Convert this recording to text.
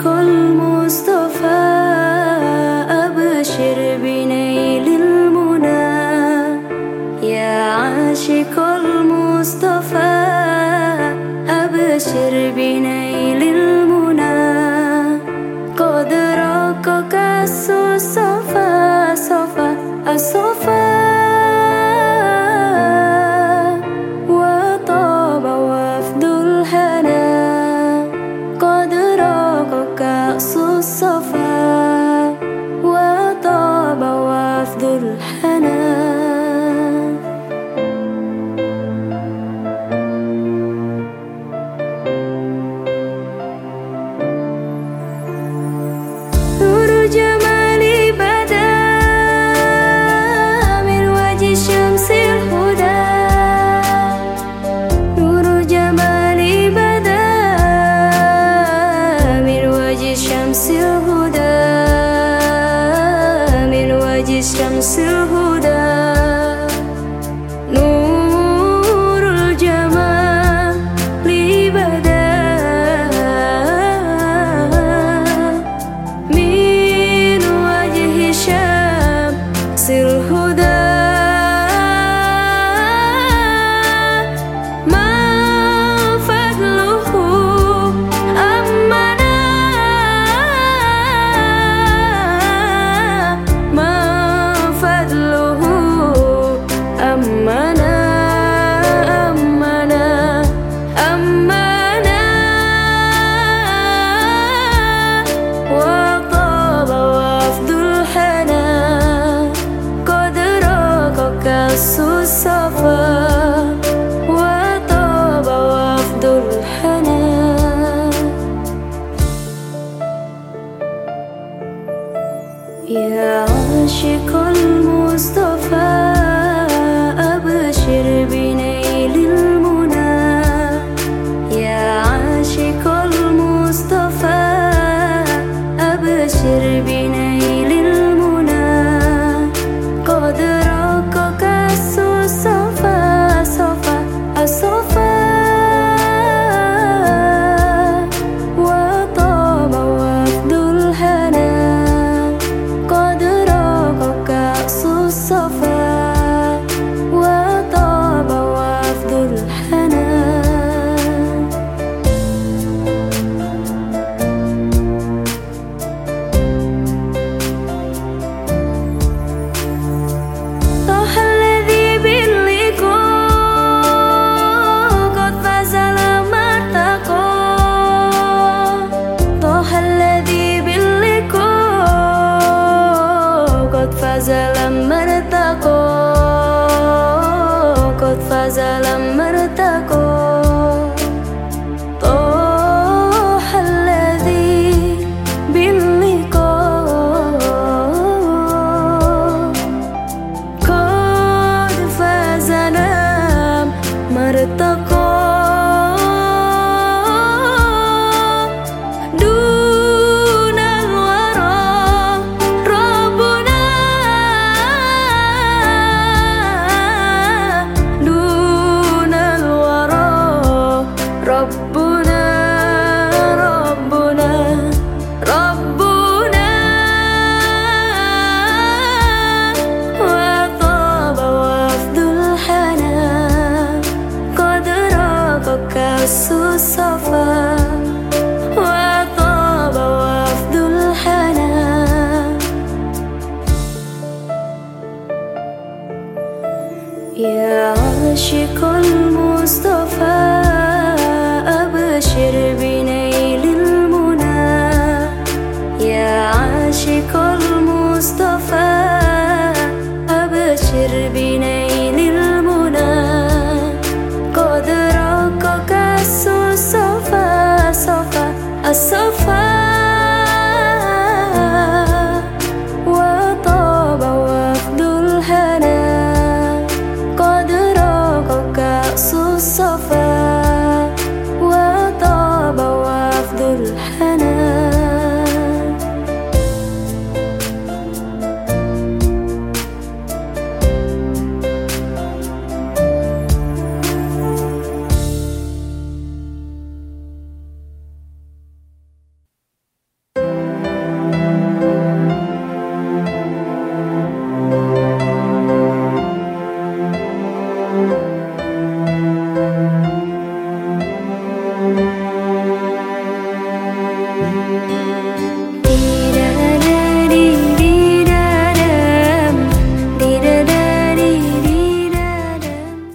طريق المصطفى أبشر بنيل المنى. يا عاشق المصطفى أبشر بنيل المنى. قد راقك الصفا صفا الصفا 우르자 يا عاشق المزدهر al amarte